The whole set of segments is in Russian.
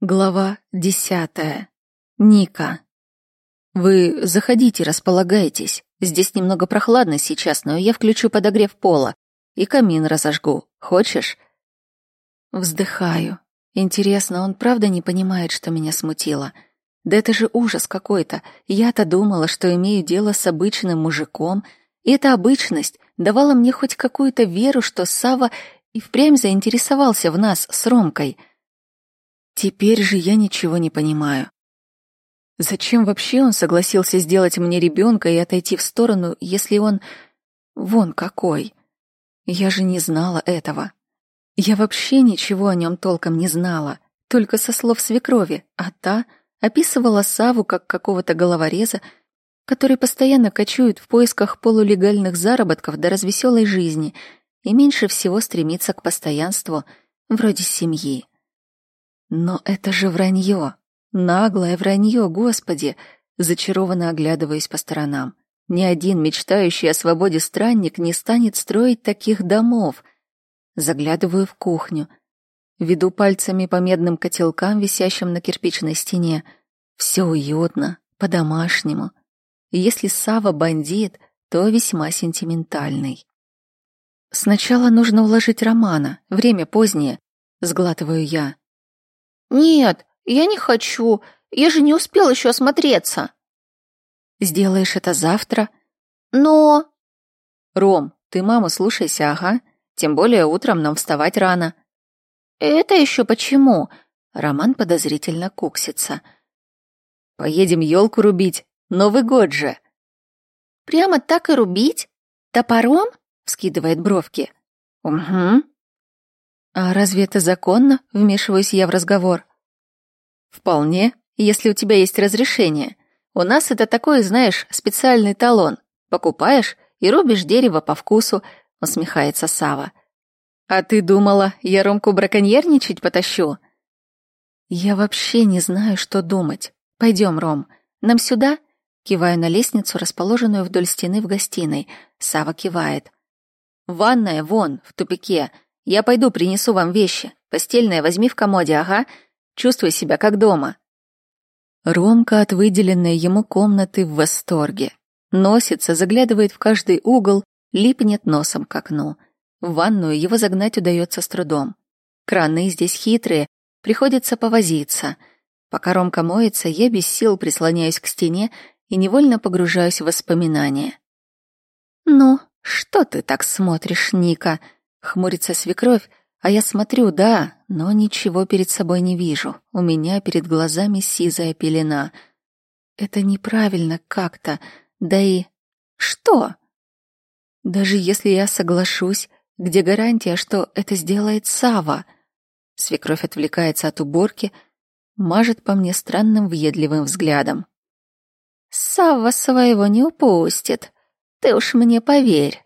Глава десятая. Ника. Вы заходите, располагайтесь. Здесь немного прохладно сейчас, но я включу подогрев пола и камин разожгу. Хочешь? Вздыхаю. Интересно, он правда не понимает, что меня смутило? Да это же ужас какой-то. Я-то думала, что имею дело с обычным мужиком, и эта обычность давала мне хоть какую-то веру, что Сава и впрямь заинтересовался в нас с Ромкой — Теперь же я ничего не понимаю. Зачем вообще он согласился сделать мне ребенка и отойти в сторону, если он... Вон какой. Я же не знала этого. Я вообще ничего о нем толком не знала, только со слов свекрови, а та описывала Саву как какого-то головореза, который постоянно кочует в поисках полулегальных заработков до развеселой жизни и меньше всего стремится к постоянству, вроде семьи. Но это же вранье, наглое вранье, господи, зачарованно оглядываясь по сторонам. Ни один мечтающий о свободе странник не станет строить таких домов. Заглядываю в кухню, веду пальцами по медным котелкам, висящим на кирпичной стене. Все уютно, по-домашнему. Если Сава бандит, то весьма сентиментальный. Сначала нужно уложить Романа, время позднее, сглатываю я. «Нет, я не хочу. Я же не успел еще осмотреться». «Сделаешь это завтра?» «Но...» «Ром, ты маму слушайся, ага. Тем более утром нам вставать рано». «Это еще почему?» Роман подозрительно куксится. «Поедем елку рубить. Новый год же». «Прямо так и рубить? Топором?» — вскидывает бровки. «Угу». «А разве это законно?» — вмешиваюсь я в разговор. «Вполне, если у тебя есть разрешение. У нас это такой, знаешь, специальный талон. Покупаешь и рубишь дерево по вкусу», — усмехается Сава. «А ты думала, я Ромку браконьерничать потащу?» «Я вообще не знаю, что думать. Пойдем, Ром. Нам сюда?» Киваю на лестницу, расположенную вдоль стены в гостиной. Сава кивает. «Ванная вон, в тупике. Я пойду принесу вам вещи. Постельное возьми в комоде, ага. Чувствуй себя как дома». Ромка от выделенной ему комнаты в восторге. Носится, заглядывает в каждый угол, липнет носом к окну. В ванную его загнать удается с трудом. Краны здесь хитрые, приходится повозиться. Пока Ромка моется, я без сил прислоняюсь к стене и невольно погружаюсь в воспоминания. «Ну, что ты так смотришь, Ника?» Хмурится свекровь, а я смотрю, да, но ничего перед собой не вижу. У меня перед глазами сизая пелена. Это неправильно как-то. Да и... Что? Даже если я соглашусь, где гарантия, что это сделает Сава? Свекровь отвлекается от уборки, мажет по мне странным въедливым взглядом. Сава своего не упустит. Ты уж мне поверь.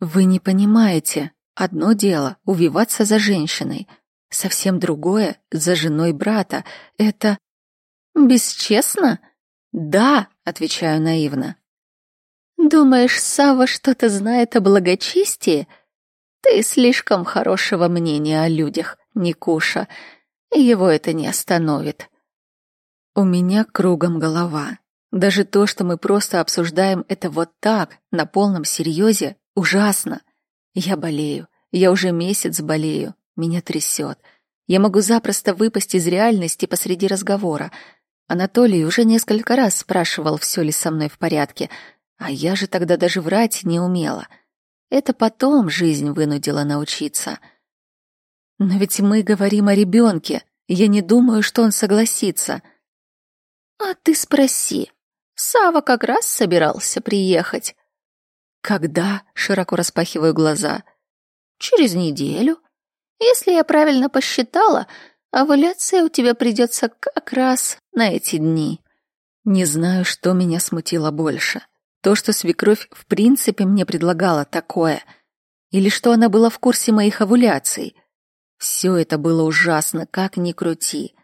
Вы не понимаете. Одно дело — увиваться за женщиной. Совсем другое — за женой брата. Это... Бесчестно? Да, отвечаю наивно. Думаешь, Сава что-то знает о благочестии? Ты слишком хорошего мнения о людях, Никуша. Его это не остановит. У меня кругом голова. Даже то, что мы просто обсуждаем это вот так, на полном серьезе, Ужасно. Я болею. Я уже месяц болею. Меня трясет. Я могу запросто выпасть из реальности посреди разговора. Анатолий уже несколько раз спрашивал, все ли со мной в порядке, а я же тогда даже врать не умела. Это потом жизнь вынудила научиться. Но ведь мы говорим о ребенке. Я не думаю, что он согласится. А ты спроси. Сава как раз собирался приехать. Когда? Широко распахиваю глаза. Через неделю. Если я правильно посчитала, овуляция у тебя придется как раз на эти дни. Не знаю, что меня смутило больше. То, что свекровь в принципе мне предлагала такое, или что она была в курсе моих овуляций. Все это было ужасно, как ни крути.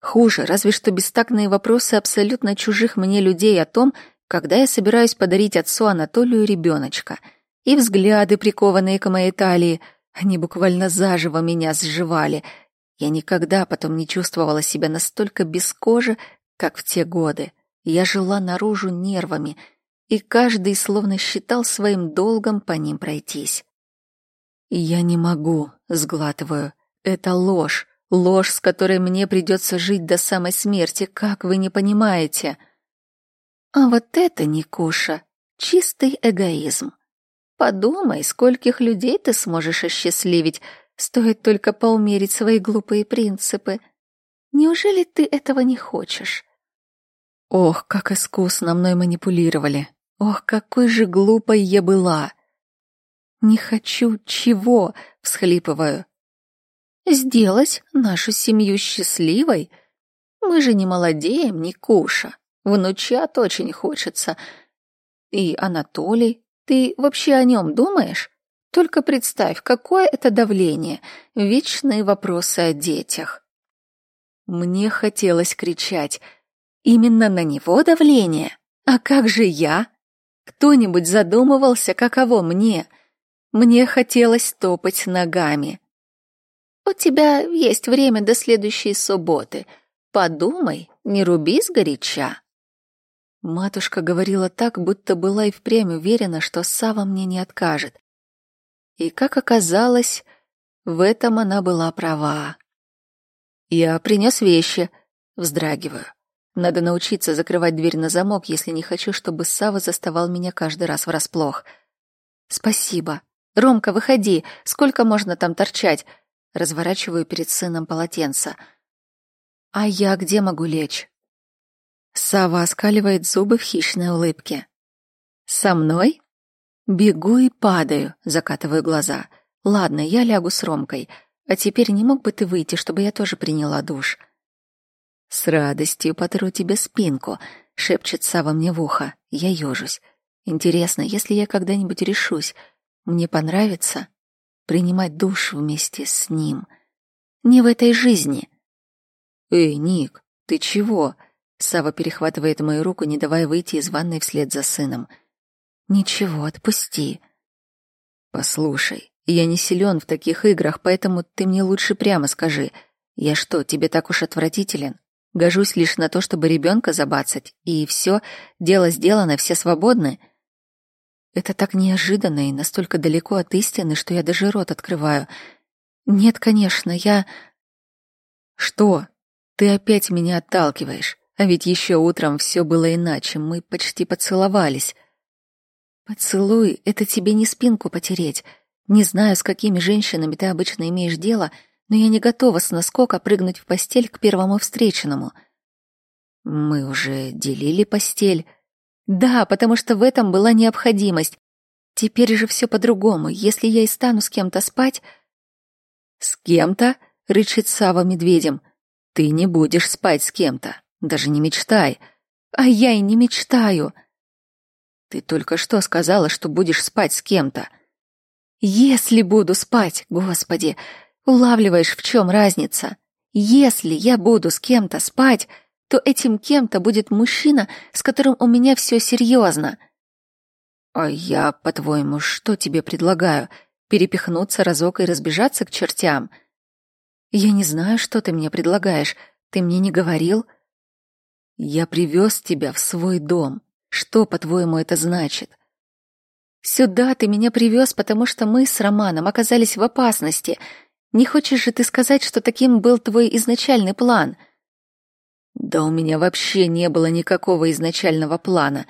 Хуже, разве что бестактные вопросы абсолютно чужих мне людей о том, когда я собираюсь подарить отцу Анатолию ребеночка. И взгляды, прикованные к моей талии, они буквально заживо меня сживали. Я никогда потом не чувствовала себя настолько без кожи, как в те годы. Я жила наружу нервами, и каждый словно считал своим долгом по ним пройтись. «Я не могу», — сглатываю. «Это ложь, ложь, с которой мне придется жить до самой смерти, как вы не понимаете?» «А вот это, Никуша, чистый эгоизм. Подумай, скольких людей ты сможешь осчастливить, стоит только поумерить свои глупые принципы. Неужели ты этого не хочешь?» Ох, как искусно мной манипулировали. Ох, какой же глупой я была. «Не хочу чего?» — всхлипываю. «Сделать нашу семью счастливой? Мы же не молодеем, не куша. Внучат очень хочется. И Анатолий, ты вообще о нем думаешь? Только представь, какое это давление, вечные вопросы о детях». Мне хотелось кричать. Именно на него давление? А как же я? Кто-нибудь задумывался, каково мне — мне хотелось топать ногами. «У тебя есть время до следующей субботы. Подумай, не руби сгоряча». Матушка говорила так, будто была и впрямь уверена, что Сава мне не откажет. И, как оказалось, в этом она была права. «Я принес вещи», — вздрагиваю. Надо научиться закрывать дверь на замок, если не хочу, чтобы Сава заставал меня каждый раз врасплох. «Спасибо», «Ромка, выходи! Сколько можно там торчать?» Разворачиваю перед сыном полотенце. «А я где могу лечь?» Сава оскаливает зубы в хищной улыбке. «Со мной?» Бегу и падаю, закатываю глаза. «Ладно, я лягу с Ромкой. А теперь не мог бы ты выйти, чтобы я тоже приняла душ?» «С радостью потру тебе спинку», — шепчет Сава мне в ухо. Я ёжусь. «Интересно, если я когда-нибудь решусь, мне понравится принимать душ вместе с ним. Не в этой жизни. Эй, Ник, ты чего? Сава перехватывает мою руку, не давая выйти из ванной вслед за сыном. Ничего, отпусти. Послушай, я не силен в таких играх, поэтому ты мне лучше прямо скажи. Я что, тебе так уж отвратителен? Гожусь лишь на то, чтобы ребенка забацать, и все, дело сделано, все свободны. Это так неожиданно и настолько далеко от истины, что я даже рот открываю. Нет, конечно, я... Что? Ты опять меня отталкиваешь. А ведь еще утром все было иначе, мы почти поцеловались. Поцелуй — это тебе не спинку потереть. Не знаю, с какими женщинами ты обычно имеешь дело, но я не готова с наскока прыгнуть в постель к первому встреченному. Мы уже делили постель, да, потому что в этом была необходимость. Теперь же все по-другому. Если я и стану с кем-то спать... С кем-то? рычит Сава медведем. Ты не будешь спать с кем-то. Даже не мечтай. А я и не мечтаю. Ты только что сказала, что будешь спать с кем-то. Если буду спать, господи, улавливаешь, в чем разница? Если я буду с кем-то спать, то этим кем-то будет мужчина, с которым у меня все серьезно. А я, по-твоему, что тебе предлагаю? Перепихнуться разок и разбежаться к чертям? Я не знаю, что ты мне предлагаешь. Ты мне не говорил? Я привез тебя в свой дом. Что, по-твоему, это значит? Сюда ты меня привез, потому что мы с Романом оказались в опасности. Не хочешь же ты сказать, что таким был твой изначальный план — да у меня вообще не было никакого изначального плана.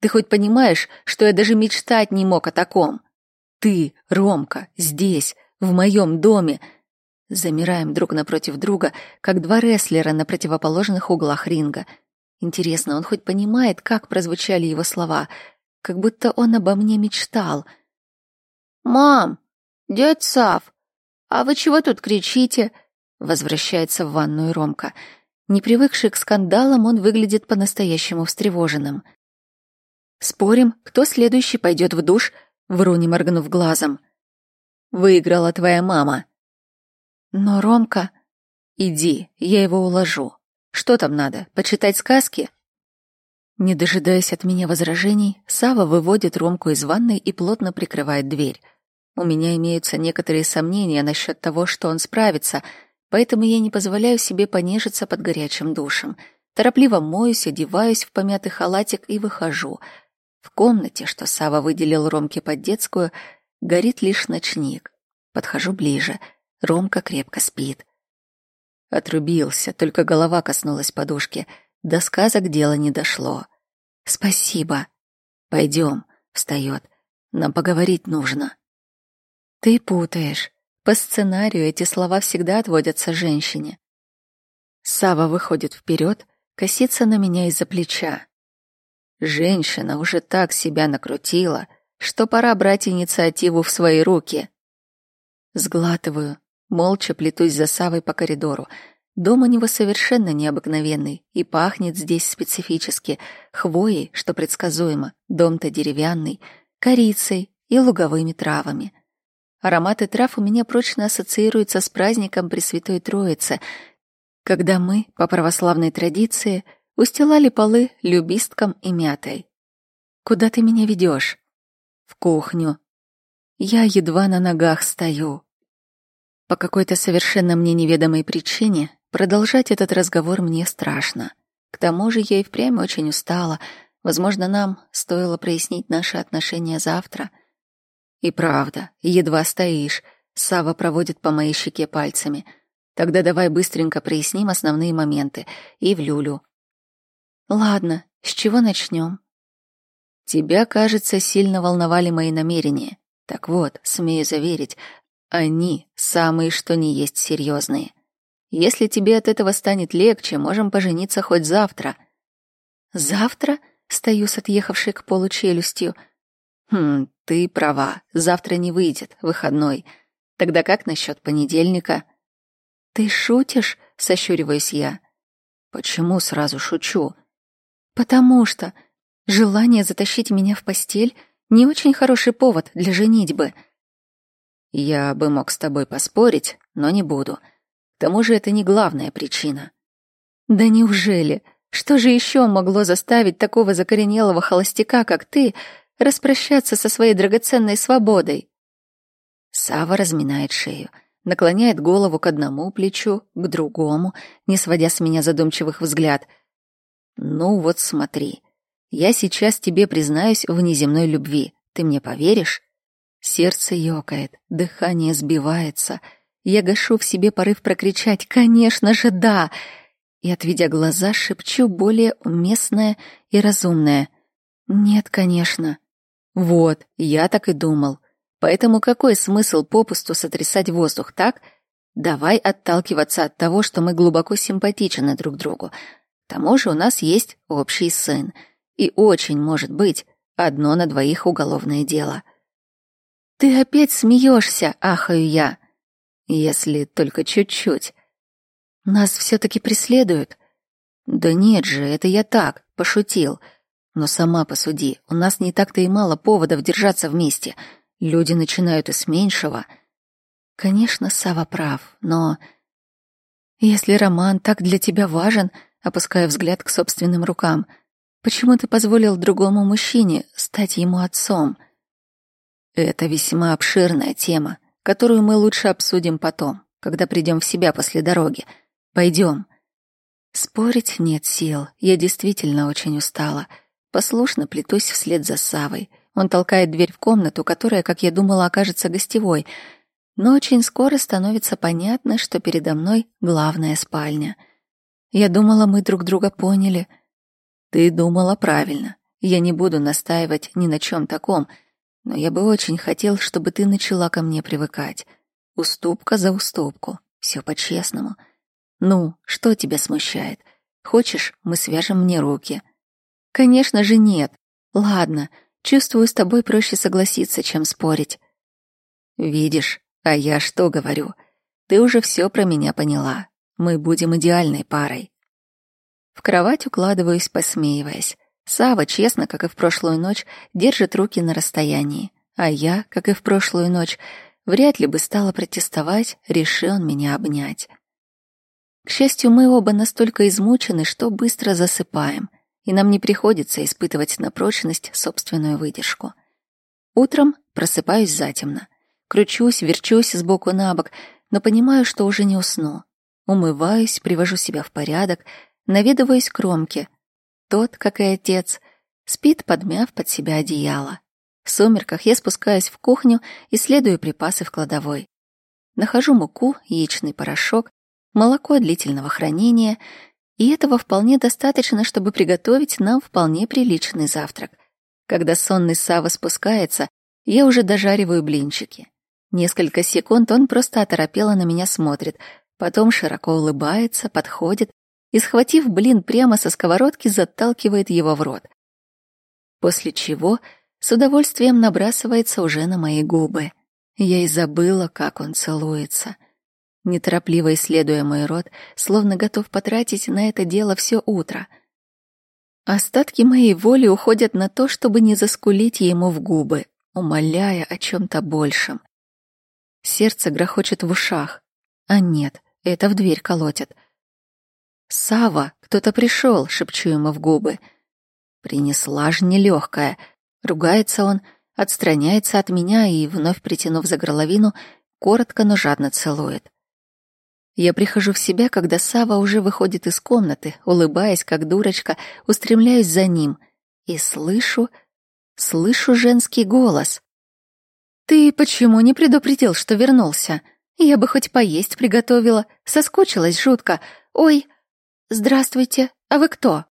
Ты хоть понимаешь, что я даже мечтать не мог о таком? Ты, Ромка, здесь, в моем доме. Замираем друг напротив друга, как два рестлера на противоположных углах ринга. Интересно, он хоть понимает, как прозвучали его слова, как будто он обо мне мечтал. «Мам! Дядь Сав! А вы чего тут кричите?» Возвращается в ванную Ромка — не привыкший к скандалам, он выглядит по-настоящему встревоженным. «Спорим, кто следующий пойдет в душ?» Вру, не моргнув глазом. «Выиграла твоя мама». «Но Ромка...» «Иди, я его уложу. Что там надо, почитать сказки?» Не дожидаясь от меня возражений, Сава выводит Ромку из ванной и плотно прикрывает дверь. У меня имеются некоторые сомнения насчет того, что он справится — поэтому я не позволяю себе понежиться под горячим душем. Торопливо моюсь, одеваюсь в помятый халатик и выхожу. В комнате, что Сава выделил Ромке под детскую, горит лишь ночник. Подхожу ближе. Ромка крепко спит. Отрубился, только голова коснулась подушки. До сказок дело не дошло. Спасибо. Пойдем, встает. Нам поговорить нужно. Ты путаешь. По сценарию эти слова всегда отводятся женщине. Сава выходит вперед, косится на меня из-за плеча. Женщина уже так себя накрутила, что пора брать инициативу в свои руки. Сглатываю, молча плетусь за Савой по коридору. Дом у него совершенно необыкновенный и пахнет здесь специфически. Хвоей, что предсказуемо, дом-то деревянный, корицей и луговыми травами. Ароматы трав у меня прочно ассоциируются с праздником Пресвятой Троицы, когда мы, по православной традиции, устилали полы любистком и мятой. «Куда ты меня ведешь?» «В кухню». Я едва на ногах стою. По какой-то совершенно мне неведомой причине продолжать этот разговор мне страшно. К тому же я и впрямь очень устала. Возможно, нам стоило прояснить наши отношения завтра — и правда, едва стоишь. Сава проводит по моей щеке пальцами. Тогда давай быстренько проясним основные моменты. И в люлю. Ладно, с чего начнем? Тебя, кажется, сильно волновали мои намерения. Так вот, смею заверить, они самые что ни есть серьезные. Если тебе от этого станет легче, можем пожениться хоть завтра. Завтра? Стою с отъехавшей к полу челюстью — Хм, ты права. Завтра не выйдет, выходной. Тогда как насчет понедельника? Ты шутишь? Сощуриваюсь я. Почему сразу шучу? Потому что желание затащить меня в постель не очень хороший повод для женитьбы. Я бы мог с тобой поспорить, но не буду. К тому же это не главная причина. Да неужели? Что же еще могло заставить такого закоренелого холостяка, как ты, распрощаться со своей драгоценной свободой. Сава разминает шею, наклоняет голову к одному плечу, к другому, не сводя с меня задумчивых взгляд. «Ну вот смотри, я сейчас тебе признаюсь в неземной любви. Ты мне поверишь?» Сердце ёкает, дыхание сбивается. Я гашу в себе порыв прокричать «Конечно же, да!» и, отведя глаза, шепчу более уместное и разумное. «Нет, конечно». Вот, я так и думал. Поэтому какой смысл попусту сотрясать воздух, так? Давай отталкиваться от того, что мы глубоко симпатичны друг другу. К тому же у нас есть общий сын. И очень, может быть, одно на двоих уголовное дело. Ты опять смеешься, ахаю я. Если только чуть-чуть. Нас все-таки преследуют. Да нет же, это я так, пошутил. Но сама посуди, у нас не так-то и мало поводов держаться вместе. Люди начинают и с меньшего. Конечно, Сава прав, но... Если роман так для тебя важен, опуская взгляд к собственным рукам, почему ты позволил другому мужчине стать ему отцом? Это весьма обширная тема, которую мы лучше обсудим потом, когда придем в себя после дороги. Пойдем. Спорить нет сил, я действительно очень устала — Послушно плетусь вслед за Савой. Он толкает дверь в комнату, которая, как я думала, окажется гостевой. Но очень скоро становится понятно, что передо мной главная спальня. Я думала, мы друг друга поняли. Ты думала правильно. Я не буду настаивать ни на чем таком, но я бы очень хотел, чтобы ты начала ко мне привыкать. Уступка за уступку. Все по-честному. Ну, что тебя смущает? Хочешь, мы свяжем мне руки? Конечно же нет. Ладно, чувствую, с тобой проще согласиться, чем спорить. Видишь, а я что говорю? Ты уже все про меня поняла. Мы будем идеальной парой. В кровать укладываюсь, посмеиваясь. Сава, честно, как и в прошлую ночь, держит руки на расстоянии. А я, как и в прошлую ночь, вряд ли бы стала протестовать, реши он меня обнять. К счастью, мы оба настолько измучены, что быстро засыпаем — и нам не приходится испытывать на прочность собственную выдержку. Утром просыпаюсь затемно. Кручусь, верчусь сбоку на бок, но понимаю, что уже не усну. Умываюсь, привожу себя в порядок, наведываюсь к Ромке. Тот, как и отец, спит, подмяв под себя одеяло. В сумерках я спускаюсь в кухню, исследую припасы в кладовой. Нахожу муку, яичный порошок, молоко длительного хранения, и этого вполне достаточно, чтобы приготовить нам вполне приличный завтрак. Когда сонный Сава спускается, я уже дожариваю блинчики. Несколько секунд он просто оторопело на меня смотрит, потом широко улыбается, подходит и, схватив блин прямо со сковородки, заталкивает его в рот. После чего с удовольствием набрасывается уже на мои губы. Я и забыла, как он целуется. Неторопливо исследуя мой рот, словно готов потратить на это дело все утро. Остатки моей воли уходят на то, чтобы не заскулить ему в губы, умоляя о чем-то большем. Сердце грохочет в ушах. А нет, это в дверь колотят. Сава, кто-то пришел, шепчу ему в губы. Принесла ж нелегкая. Ругается он, отстраняется от меня и, вновь притянув за горловину, коротко, но жадно целует. Я прихожу в себя, когда Сава уже выходит из комнаты, улыбаясь, как дурочка, устремляюсь за ним и слышу, слышу женский голос. «Ты почему не предупредил, что вернулся? Я бы хоть поесть приготовила, соскучилась жутко. Ой, здравствуйте, а вы кто?»